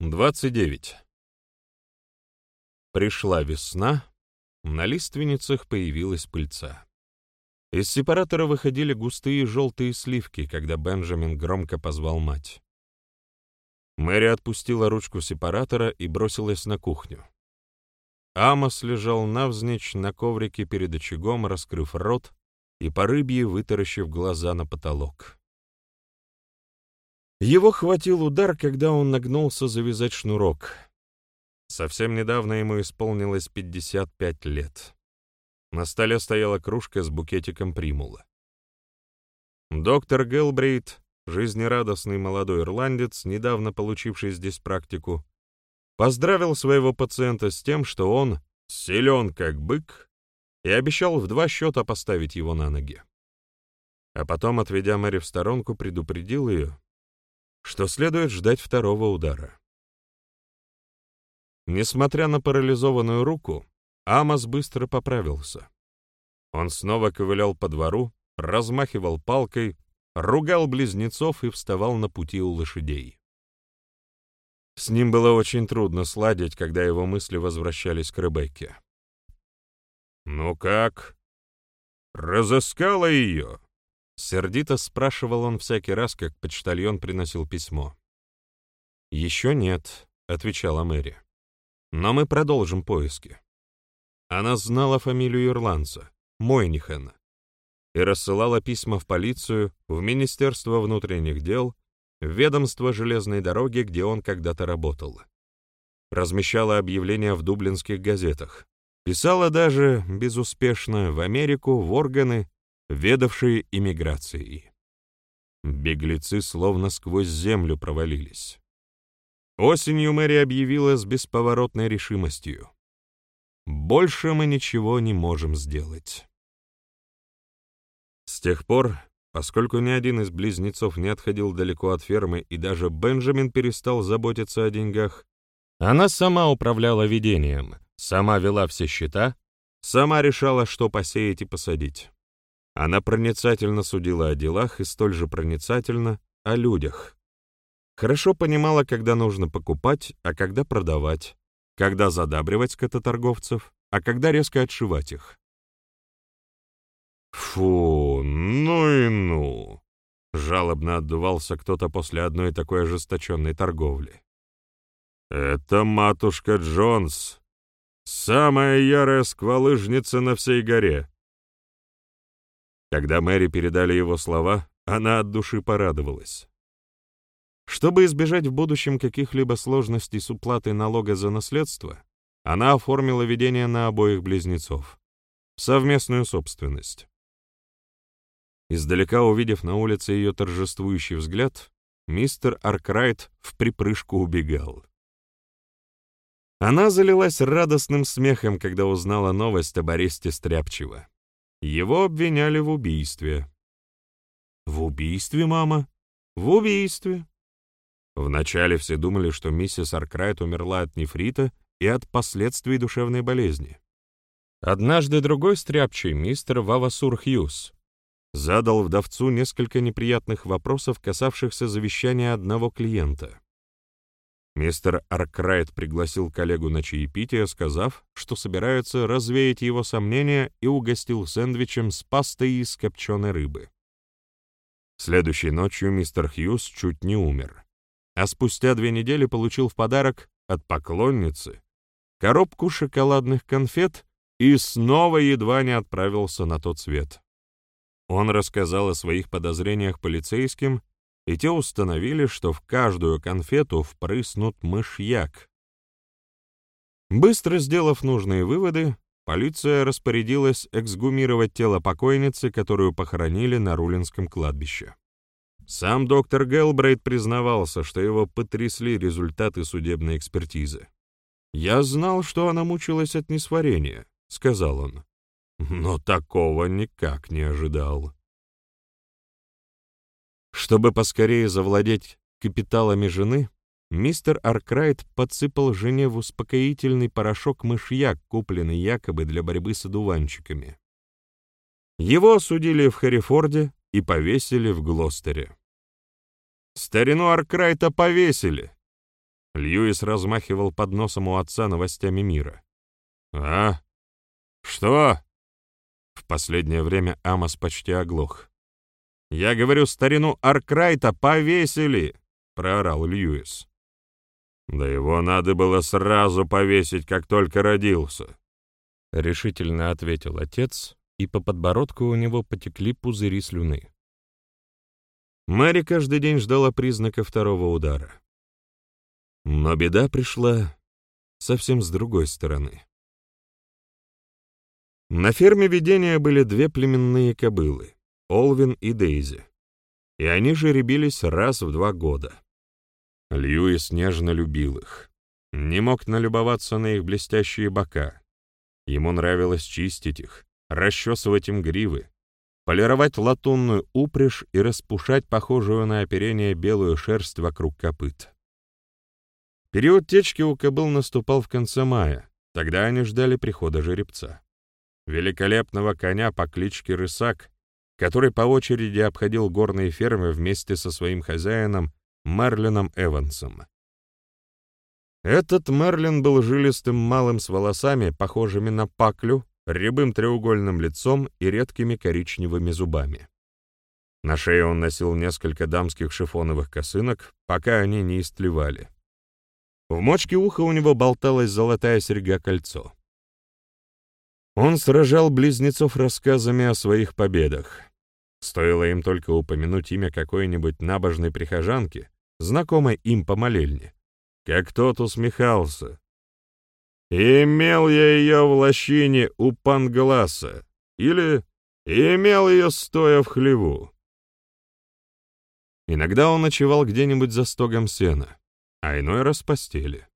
29. Пришла весна, на лиственницах появилась пыльца. Из сепаратора выходили густые желтые сливки, когда Бенджамин громко позвал мать. Мэри отпустила ручку сепаратора и бросилась на кухню. Амос лежал навзничь на коврике перед очагом, раскрыв рот и по рыбье вытаращив глаза на потолок. Его хватил удар, когда он нагнулся завязать шнурок. Совсем недавно ему исполнилось 55 лет. На столе стояла кружка с букетиком примула. Доктор Гелбрейт, жизнерадостный молодой ирландец, недавно получивший здесь практику, поздравил своего пациента с тем, что он силен как бык, и обещал в два счета поставить его на ноги. А потом, отведя Мэри в сторонку, предупредил ее, что следует ждать второго удара. Несмотря на парализованную руку, Амос быстро поправился. Он снова ковылял по двору, размахивал палкой, ругал близнецов и вставал на пути у лошадей. С ним было очень трудно сладить, когда его мысли возвращались к Ребекке. «Ну как? Разыскала ее?» Сердито спрашивал он всякий раз, как почтальон приносил письмо. «Еще нет», — отвечала Мэри. «Но мы продолжим поиски». Она знала фамилию ирландца, Мойнихена, и рассылала письма в полицию, в Министерство внутренних дел, в ведомство железной дороги, где он когда-то работал. Размещала объявления в дублинских газетах. Писала даже, безуспешно, в Америку, в органы, ведавшие иммиграцией. Беглецы словно сквозь землю провалились. Осенью Мэри объявила с бесповоротной решимостью. «Больше мы ничего не можем сделать». С тех пор, поскольку ни один из близнецов не отходил далеко от фермы и даже Бенджамин перестал заботиться о деньгах, она сама управляла ведением, сама вела все счета, сама решала, что посеять и посадить. Она проницательно судила о делах и столь же проницательно о людях. Хорошо понимала, когда нужно покупать, а когда продавать, когда задабривать скототорговцев, а когда резко отшивать их. «Фу, ну и ну!» — жалобно отдувался кто-то после одной такой ожесточенной торговли. «Это матушка Джонс, самая ярая сквалыжница на всей горе. Когда Мэри передали его слова, она от души порадовалась. Чтобы избежать в будущем каких-либо сложностей с уплатой налога за наследство, она оформила ведение на обоих близнецов. Совместную собственность. Издалека увидев на улице ее торжествующий взгляд, мистер Аркрайт в припрыжку убегал. Она залилась радостным смехом, когда узнала новость об аресте Стряпчего. Его обвиняли в убийстве. «В убийстве, мама? В убийстве!» Вначале все думали, что миссис Аркрайт умерла от нефрита и от последствий душевной болезни. Однажды другой стряпчий, мистер Вавасур Хьюз, задал вдовцу несколько неприятных вопросов, касавшихся завещания одного клиента. Мистер Аркрайт пригласил коллегу на чаепитие, сказав, что собирается развеять его сомнения и угостил сэндвичем с пастой из копченой рыбы. Следующей ночью мистер Хьюз чуть не умер, а спустя две недели получил в подарок от поклонницы коробку шоколадных конфет и снова едва не отправился на тот свет. Он рассказал о своих подозрениях полицейским, и те установили, что в каждую конфету впрыснут мышьяк. Быстро сделав нужные выводы, полиция распорядилась эксгумировать тело покойницы, которую похоронили на Рулинском кладбище. Сам доктор Гелбрейт признавался, что его потрясли результаты судебной экспертизы. «Я знал, что она мучилась от несварения», — сказал он. «Но такого никак не ожидал». Чтобы поскорее завладеть капиталами жены, мистер Аркрайт подсыпал жене в успокоительный порошок мышьяк, купленный якобы для борьбы с одуванчиками. Его осудили в Хэррифорде и повесили в Глостере. Старину Аркрайта повесили. Льюис размахивал под носом у отца новостями мира. «А? Что?» В последнее время Амос почти оглох. «Я говорю, старину Аркрайта повесили!» — проорал Льюис. «Да его надо было сразу повесить, как только родился», — решительно ответил отец, и по подбородку у него потекли пузыри слюны. Мэри каждый день ждала признака второго удара. Но беда пришла совсем с другой стороны. На ферме видения были две племенные кобылы — Олвин и Дейзи, и они жеребились раз в два года. Льюис нежно любил их, не мог налюбоваться на их блестящие бока. Ему нравилось чистить их, расчесывать им гривы, полировать латунную упряжь и распушать похожую на оперение белую шерсть вокруг копыт. Период течки у кобыл наступал в конце мая, тогда они ждали прихода жеребца. Великолепного коня по кличке Рысак, который по очереди обходил горные фермы вместе со своим хозяином Мерлином Эвансом. Этот Мерлин был жилистым малым с волосами, похожими на паклю, рябым треугольным лицом и редкими коричневыми зубами. На шее он носил несколько дамских шифоновых косынок, пока они не истлевали. В мочке уха у него болталась золотая серьга-кольцо. Он сражал близнецов рассказами о своих победах. Стоило им только упомянуть имя какой-нибудь набожной прихожанки, знакомой им по молельне, как тот усмехался. «Имел я ее в лощине у Пангласа» или «Имел ее, стоя в хлеву». Иногда он ночевал где-нибудь за стогом сена, а иной раз в постели.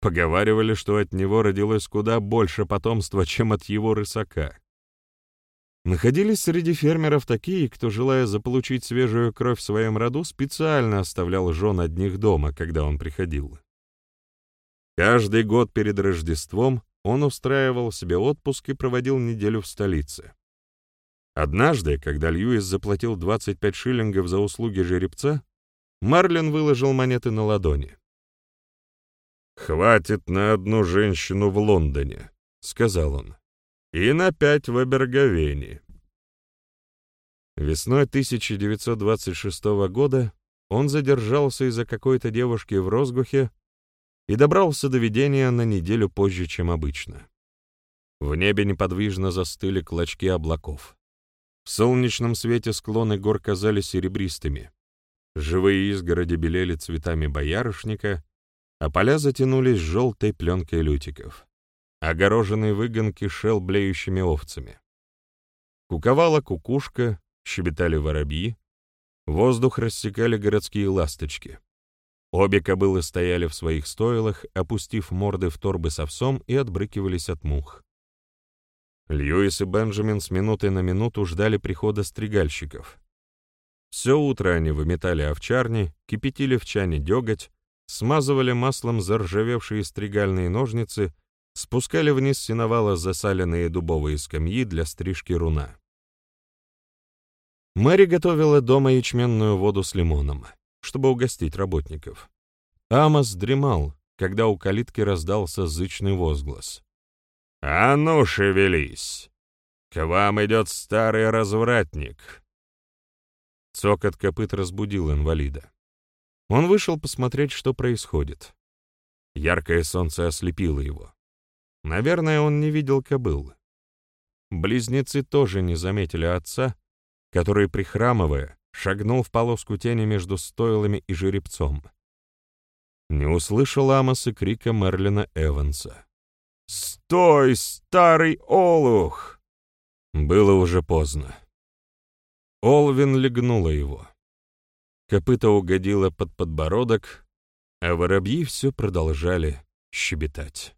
Поговаривали, что от него родилось куда больше потомства, чем от его рысака. Находились среди фермеров такие, кто, желая заполучить свежую кровь в своем роду, специально оставлял жен одних дома, когда он приходил. Каждый год перед Рождеством он устраивал себе отпуск и проводил неделю в столице. Однажды, когда Льюис заплатил 25 шиллингов за услуги жеребца, Марлин выложил монеты на ладони. «Хватит на одну женщину в Лондоне», — сказал он, — «и на пять в Аберговене». Весной 1926 года он задержался из-за какой-то девушки в Розгухе и добрался до видения на неделю позже, чем обычно. В небе неподвижно застыли клочки облаков. В солнечном свете склоны гор казались серебристыми. Живые изгороди белели цветами боярышника, а поля затянулись желтой пленкой лютиков. Огороженный выгон кишел блеющими овцами. Куковала кукушка, щебетали воробьи, воздух рассекали городские ласточки. Обе кобылы стояли в своих стойлах, опустив морды в торбы с овсом и отбрыкивались от мух. Льюис и Бенджамин с минуты на минуту ждали прихода стригальщиков. Все утро они выметали овчарни, кипятили в чане деготь, смазывали маслом заржавевшие стригальные ножницы, спускали вниз сеновала засаленные дубовые скамьи для стрижки руна. Мэри готовила дома ячменную воду с лимоном, чтобы угостить работников. Амос дремал, когда у калитки раздался зычный возглас. «А ну, шевелись! К вам идет старый развратник!» Цокот копыт разбудил инвалида. Он вышел посмотреть, что происходит. Яркое солнце ослепило его. Наверное, он не видел кобыл. Близнецы тоже не заметили отца, который, прихрамывая, шагнул в полоску тени между стойлами и жеребцом. Не услышал Амос и крика Мерлина Эванса. «Стой, старый олух!» Было уже поздно. Олвин легнула его копыта угодило под подбородок, а воробьи все продолжали щебетать.